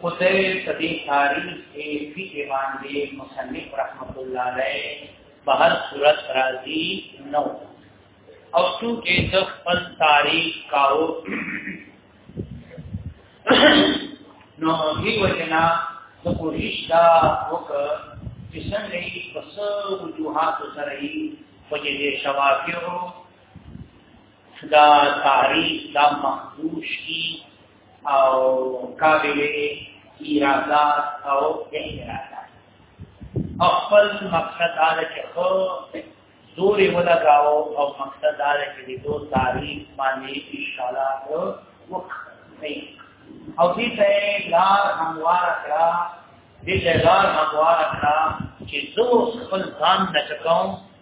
خدای په دې تاریخ کې فی ایمان دې مصنف رحمت الله علیه په هر صورت راضی نو او څو کې د خپل تاریخ کاو نو هی وجنا د کوشش دا وک چې څنګه یې پس وجوهات سره یې په دې شواکیو دا تعریف دا مخدوش کی او قابل ایرادات او احرادات او خپل مقصد آده چه خو دوری ولگاو او مقصد آده چه دی دو تعریف مانی اشارات وقت نیک او دې ته لار هموار کړه دې ته لار هموار کړه چې زه خپل ځان نه چکاوم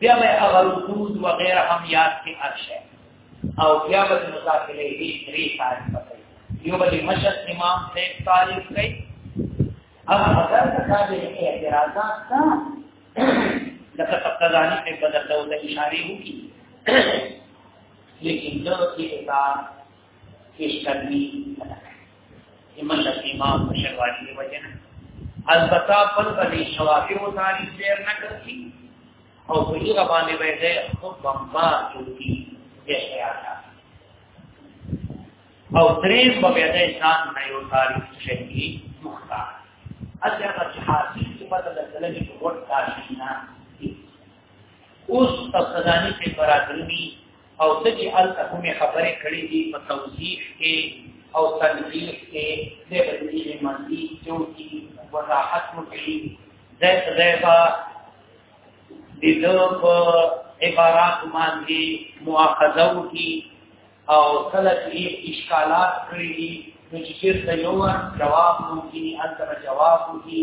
بیا به هغه رکود وغیره هم یاد کې ارشه او بیا به مذاکره یې درې تعریف کوي یو به مشهد امام سے تعریف کوي اب اگر تکابر اعتراضات تا لکه تقدانی په بدل له اشاره وکړي لیکن جو کې اعتراض هیڅکلی ایمان د امام مشروعی دی وجنه البته بل باندې شوافی او تاریخ ډیر نه کوي او په هغه باندې به ده خو بمبا چوکي یې خیال او دریم په بیا ده ځان نه یو تاریخ شي مختار اځه په حاصل کې په دغه ځلې کې ورته تاریخ نه اوس په خزاني کې برابرني او څه چې هلته کومې خبرې کړې دي په توضیح کې او تنبیه کې د بدیل منځي جو کی وضاحت وکړي زه زه با د دو په عبارات باندې مؤاخذه وکړي او کله چې اشکالات کړی دي نو چې چیرته یو جواب ممکن هلته جواب وکړي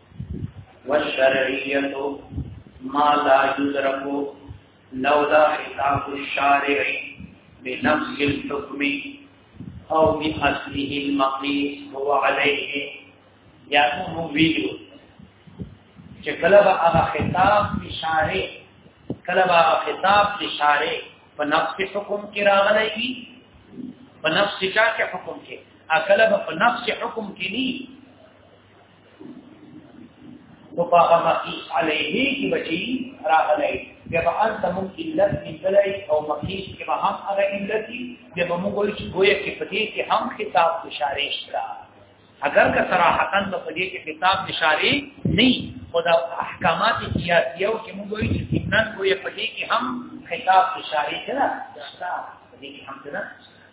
والشرعیت ما لا یدرک لولا خطاب الشارع بنفس الحكم او باصله المقيس هو عليه یا مو ویلو چې کله به هغه خطاب اشاره کله به هغه خطاب اشاره په نفس حکم کې راغلی وي په نفس چا کې حکم کې اکله په نفس حکم کې ني نو په هغه مقیس علیه کې بچي راغلی بیا به انت مون علت نیولای او مقیس کې به هم هغه علت دی بیا به موږ وایو چې ګویا کې په دې کې هم خطاب اشاره شته اگر که صراحتا نو په دې کې خطاب اشاره نه خدا احکامات سیاسیو کې موږ وایو چې ضمنن ګویا په دې کې هم خطاب اشاره کړه دا په دې کې هم څه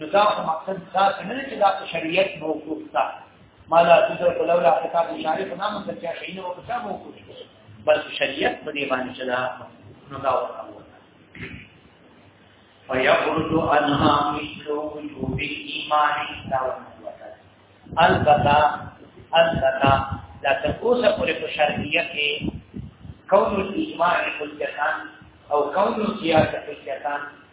نو دا خو مقصد دا نه چې دا شریعت موقوف تا مالا تذر بلولا خطاب اشاره په نام سره چې شینه او کتاب موقوف بل شریعت په دې باندې چې دا نو دا ورته فيخرج عنها مثل وجوب الإيمان دا ورته البته البته دا تاسو پورې په شرعیه کې کون الایمان کلتان او کون سیاست کلتان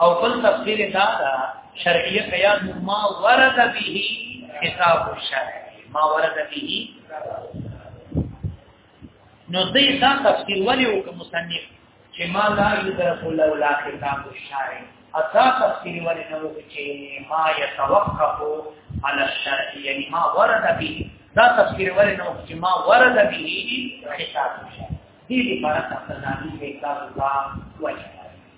او بل تفسیر دا دا شرعیه قیاس ما ورد به حساب الشرع ما ورد به نو دې دا تفسیر ولې وک مصنف چې ما لا یدرک لولا حساب الشرع اتا تفسیر ولې نو چې ما يتوقف على الشرع یعنی ما ورد به دا تفسیر ولې نو چې ما ورد به حساب الشرع دې لپاره تفسیر نه کوي تاسو دا وایي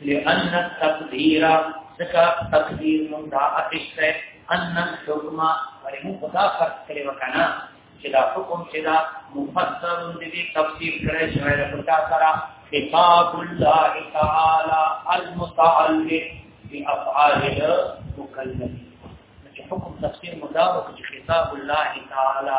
لأن التقدير ذکا تقدیر مون دا اتش ته ان الحكم ورمو خدا فرق کړي وکنا چې دا حکم چې دا مفسر دې تفسیر کړي شوی دا پتا سره خطاب الله تعالی المتعلق بافعال المكلف چې حکم تفسیر مداوه چې خطاب الله تعالی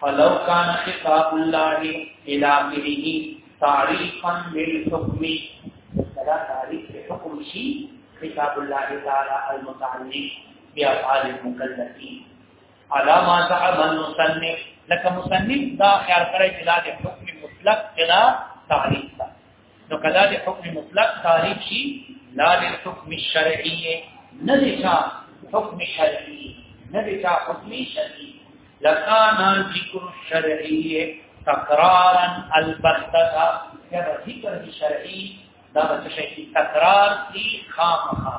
فلو كان خطاب الله الى اخره تعريفا للحكم فلا تعريف لحكم شيء خطاب الله تعالى المتعلق بافعال المكلفين على ما ذهب المصنف لك مصنف دا خیال کرے جلا دے حکم مطلق جلا تعریف دا نو کدا د حکم مطلق تعریف شي لا د حکم شرعي نه دي چا حکم شرعي نه دي چا حکم شرعي لکان ذکر شرعي تکرارا البتتا یا ذکر شرعي دا څه شي تکرار دي خامخا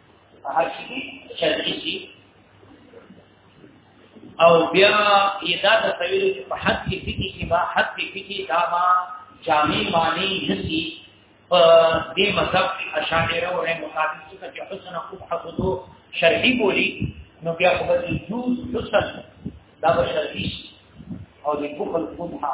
هر شي شرعي شي او بیا یې دا تصویر چې په حد کې فقې کې ما حد کې فقې دا ما جامع معنی نسی په دې مذهب کې اشاعره او مخالف څخه چې حسن او حفظو شرعي بولی نو بیا خو به جوز حسن دا به شرعي او د بخل قبحه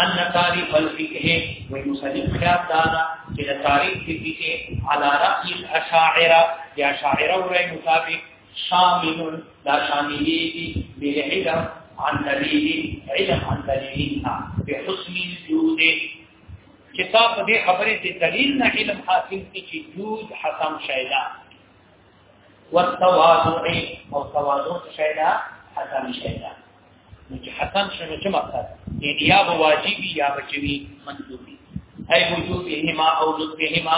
ان تعریف الفقه و مصنف خیال دانا چې د تعریف فقه على رأي الاشاعره یا اشاعره ورای مطابق شامل دا شاملی دی بالعلم عن دلیل علم عن دلیلها بحسن الجود کتاب دې خبرې دې دلیل نه علم حاصل کی چې جود حسن شیدا والتواضع او تواضع شیدا حسن شیدا نو چې حسن شنو چې مقصد یعنی یا واجبی یا بچوی مندوبی ای وجوبهما او ضدهما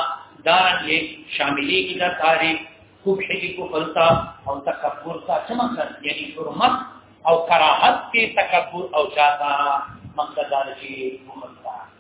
دارن له شاملې کی دا تاریخ خوب شکی کو فلتا او تکبر تا چې مقصد یعنی حرمت او کراهت کې تکبر او جاتا مقصد دا چې مخالفه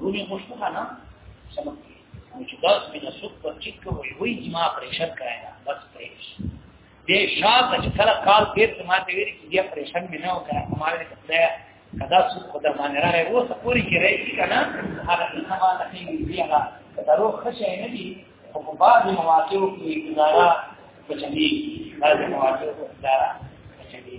رومي خوشبو خانه سمه نو چې بس مې نه سوق پر چیک کوي وای چې ما پرېشر کړای دا بس پرېش دې شاته چې کله کال تیر ته ما ته ویل چې بیا پرېشر مې نه وکړ ما ویل چې کدا سوق خدای باندې راغی و څه پوری کې راځي کنه هغه څه ما ته کې بیا هغه درو خشه نه دي او په بعض مواقعو کې اداره بچني بعض مواقعو کې اداره بچني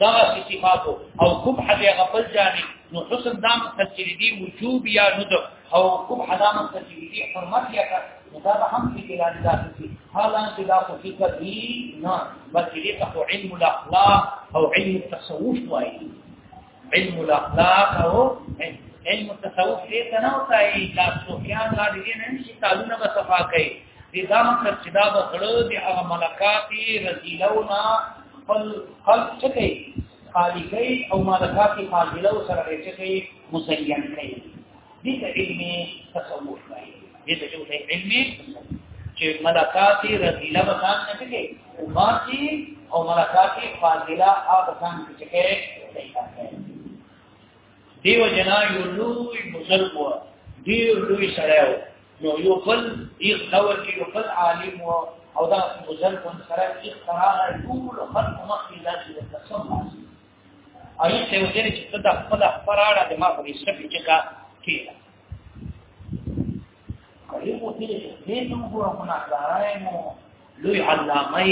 دا صفات او کوم حد هغه بل جانب نو حسن دا مقصد چې دی وجوب یا ندب او کوم حد دا مقصد چې دی حرمت یا کار دا به هم په اعلان داسې حالانکه دا خو فکر دی نه بلکې دې ته علم الاخلاق او علم التصوف وایي علم الاخلاق او علم التصوف دې ته نه وایي دا سفیان لا دې نه شي تعلق نه صفا کوي دې دا مطلب چې دا به زړه د هغه ملکاتي رزیلونا خپل خلق چکي خالی کوي او ملکاتي فاضلو سره چکي مزین کوي دې ته علمي تصور دی دې ته یو علمي چې ملکاتي رزیلا به ځان نه کوي او باقي او ملکاتي فاضله هغه ځان چې کوي دیو جنا یو لوی بزرګ و ډیر لوی سړی و نو یو بل یو دور کې یو بل عالم و او دا بزرګ هم سره اختراع ټول خلق مخې لاس د قسم اي څه وځي چې دا خپل خبره ده ما په دې سپي کې کا کېږي لوی علامه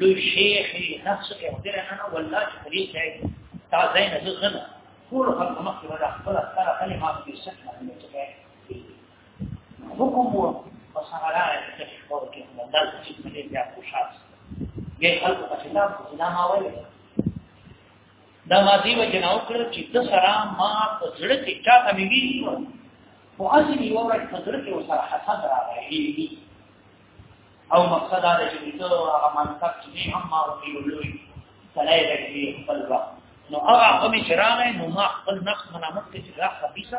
لوی شیخ نفس کې هدر انا والله چې پرې ځای تا ځای نه ځنه ټول خلک مخکې ولا خپل سره کلمات کې څه نه کوي حکم وو وسهرا چې په کې د داس چې په دې بیا خوشاله یې خلک په خلاف اسلام اوله دا ما دی وجه نه وکړ چې د سره ما په زړه کې چا ته مې ویلو خو اسی یې ورک په زړه کې وسره حسد راغلی او مقصد دا چې د هغه منطق چې هم ما ورته ویلوي سړی لګي خپل وخت نو هغه کوم چې راغی نو ما خپل نفس منامت کې چې راخه بيسه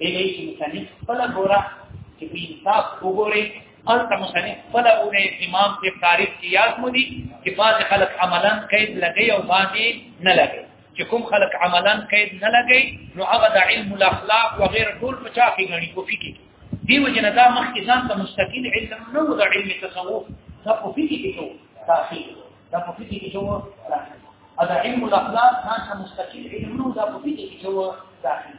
دې دې چې مصنف خپل ګورا چې په انصاف وګوري ان ته مصنف خپل اورې امام کې تاریخ کې یاد مو دي چې بعض خلک عملا قید لګي او باندې نه لګي چې کوم خلک عملا قید نه لګي نو هغه د علم الاخلاق او غیر ټول په چا کې غني کوفي کې دی وجنه دا مخکې ځان ته مستقیل علم نه و د علم تصوف دا په فکر کې شو تاخير دا په فکر کې شو تاخير دا علم الاخلاق ځان ته مستقیل علم نه و دا په فکر کې شو تاخير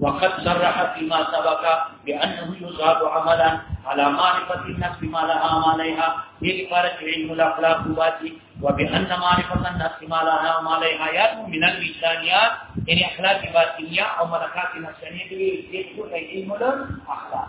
وقد صرح فيما سبق بأنه يزاد عملا على معرفة النفس ما لها ما عليها للفرج علم الأخلاق باتي وبأن معرفة النفس ما لها ما عليها يأتي من الوجدانيات يعني أخلاق باتنية أو ملكات نفسانية يجب علم الأخلاق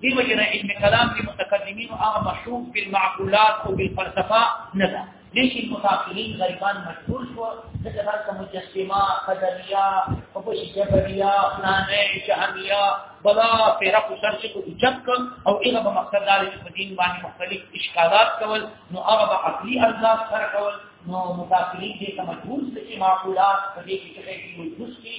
دی وجه نه علم کلام کې متقدمین او هغه مشروف بالمعقولات او بالفلسفه نه ده ليش المتاخرين غريبان مشهور شو دغه هر کوم مجسمه قدريه او په جبريه فلانه شهميه بلا فرق سرچ کو چک او هغه په مقصد دار په دین باندې مختلف اشکالات کول نو هغه په عقلي ارزاق سره کول نو متاخرين دې کوم مشهور چې معقولات په دې کې چې موجود دي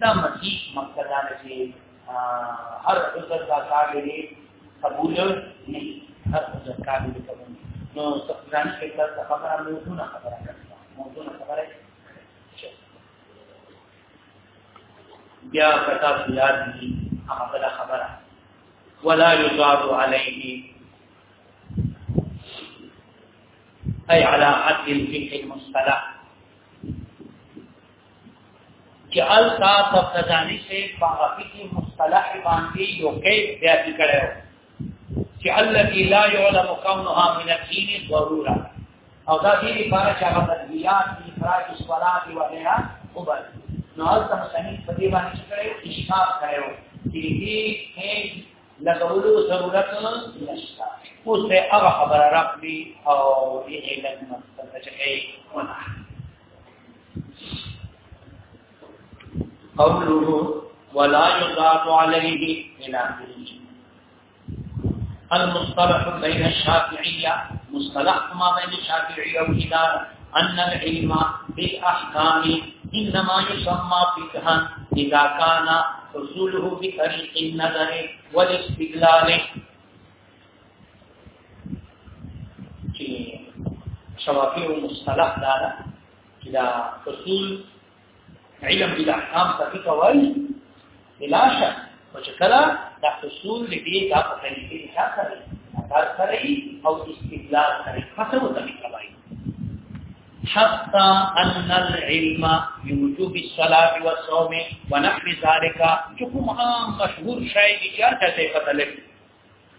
دا مکی مقصد دا چې هر عذر دا کار دی قبول نه هر عذر کار دی قبول نو ځان کې تاسو خبره مې ونه خبره کړم موضوع خبره بیا کتا یاد دي هغه بل خبره ولا يضاد عليه اي على حد الفقه المصطلح چې التا په خزاني سي په هغه کې مصطلح باندې یو کې بیا کړو چې التي لا يعلم كونها من الدين ضروره او دا دې لپاره چې هغه تدبیرات دي افراج الصلاه و غیره او بل نو التا مسلمان په دې باندې کړو اشاره کړو چې دې کې لګولو ضرورت نشته اوس ته هغه خبره راکړي او دې علم مستند چې ونه قوله ولا يضاف عليه الى اخره المصطلح بين الشافعية مصطلح ما بين الشافعية والإدارة أن العلم بالأحكام إنما يسمى فقها إذا كان حصوله بطريق النظر والاستدلال چې شوافی او مصطلح دا ده چې دا اصول علم د احکام څخه کوي بلا شک او چې کله دا اصول دې دې دا په طریقې ښه کوي دا سره او استدلال سره فتو طریقه وایي حتى أن العلم بوجوب الصلاة والصوم ونحو ذلك چکم عام مشهور شاید چار چاہتے پتہ لگی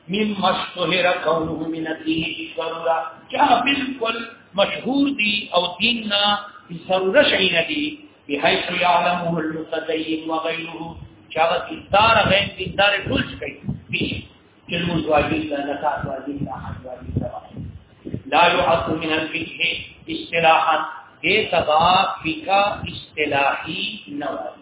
مم مشتهر کونه من الدين ضروره چا بالکل مشهور دي او دین نه ضروره شي نه دي بحيث يعلمه المتدين وغيره چا دار غیر دار ټول کوي به علم واجب لا زکات واجب لا حج واجب لا يعد من الفقه اصطلاحا دې سبا فقہ اصطلاحي نوعي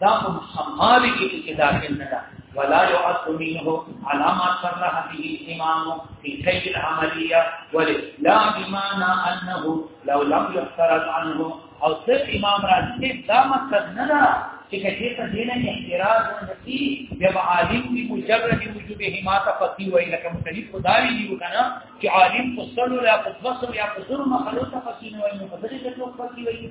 دا په مسما دي کې داخل نه ده ولا يعد منه علامات صرح به الإمام في كيد العملية وللا بمعنى أنه لو لم يفترض عنه أو صرف إمام راتب دا مقصد ندا چې کله ته دینه احتراز نسی بیا عالم دی مجرد وجوب هما تفتی وای لکه مختلف خدای دی وکنه چې عالم فصل لا فصل یا فصل مخلوق تفتی نه وای مفسر ته څوک فتی وای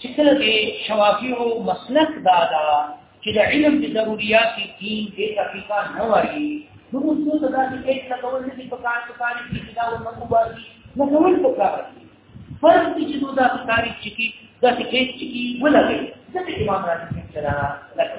چې کله د شوافیو مسلک دا ده چې د علم د ضرورت دین د حقیقت نه وایي نو موږ څه ته داسې هیڅ نه کول نه دي په کار په کار کې چې دا ورنکوبار دي نه کول په کار دي فرض دي چې نو دا په کار کې داسې هیڅ چې ولګي ځکه امام راځي چې دا لکه